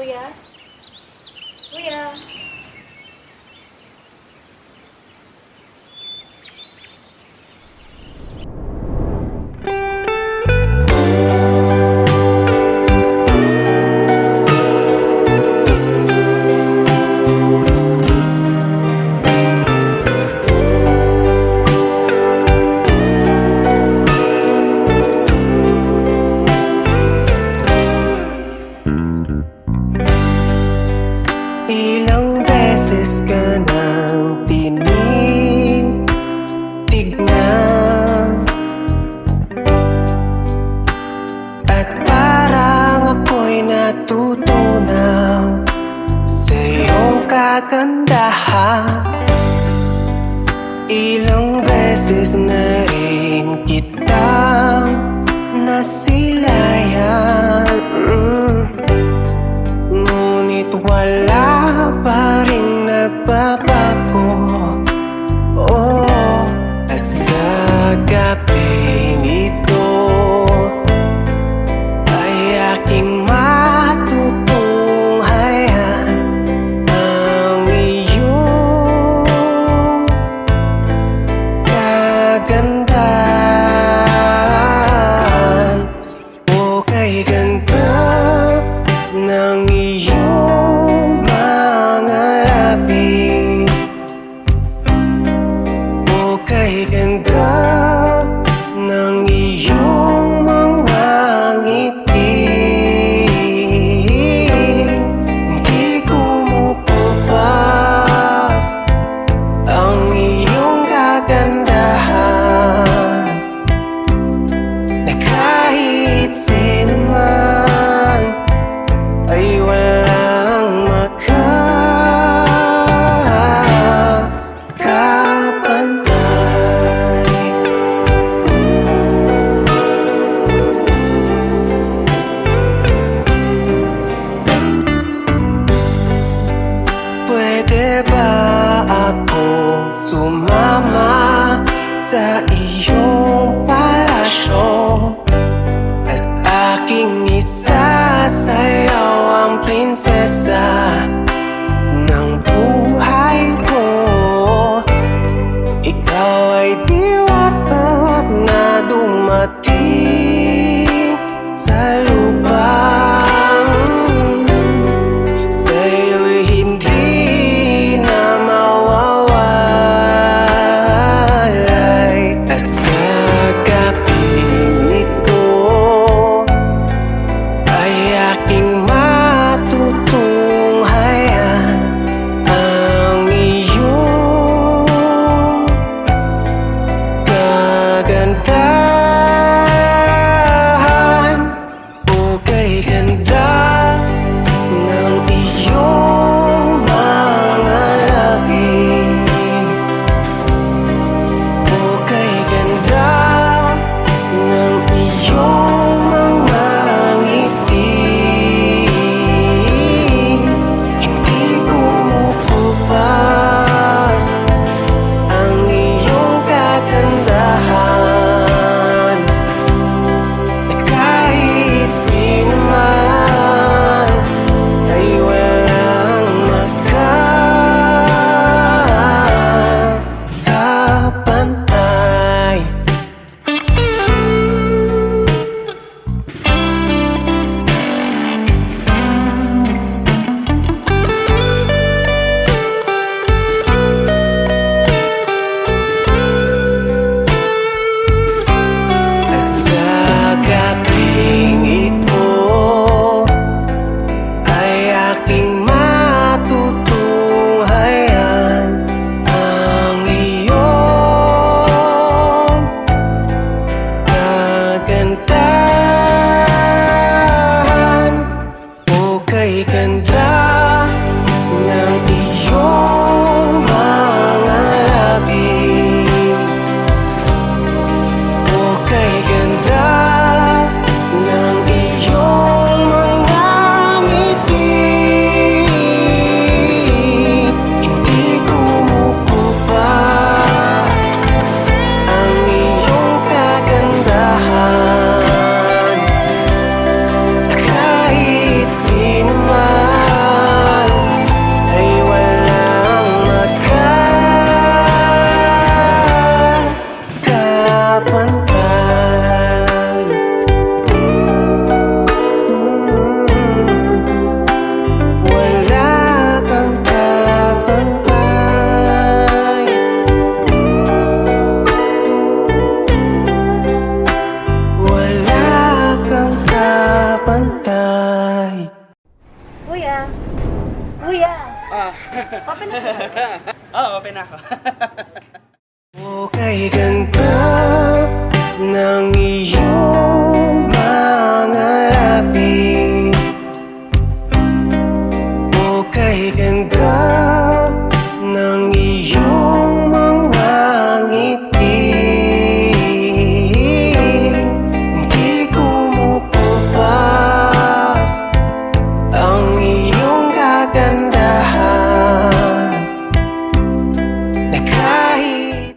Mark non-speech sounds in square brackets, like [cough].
Kuya? Kuya? Beses ka nang tinig Tignan. At parang ako'y natutunaw Sa iyong kagandahan. Ilang beses na rin kitang nagbabago Oh, at sa gabing ito Ay aking matutunghayan Ang iyong kagandahan. O kay sumama sa iyong palasyo. At aking isasayaw ang prinsesa ng buhay ko. Ikaw ay diwata na dumating sa lupa Ah. Open na po. Oo, [laughs] oh, open ako. Huwag ng iyong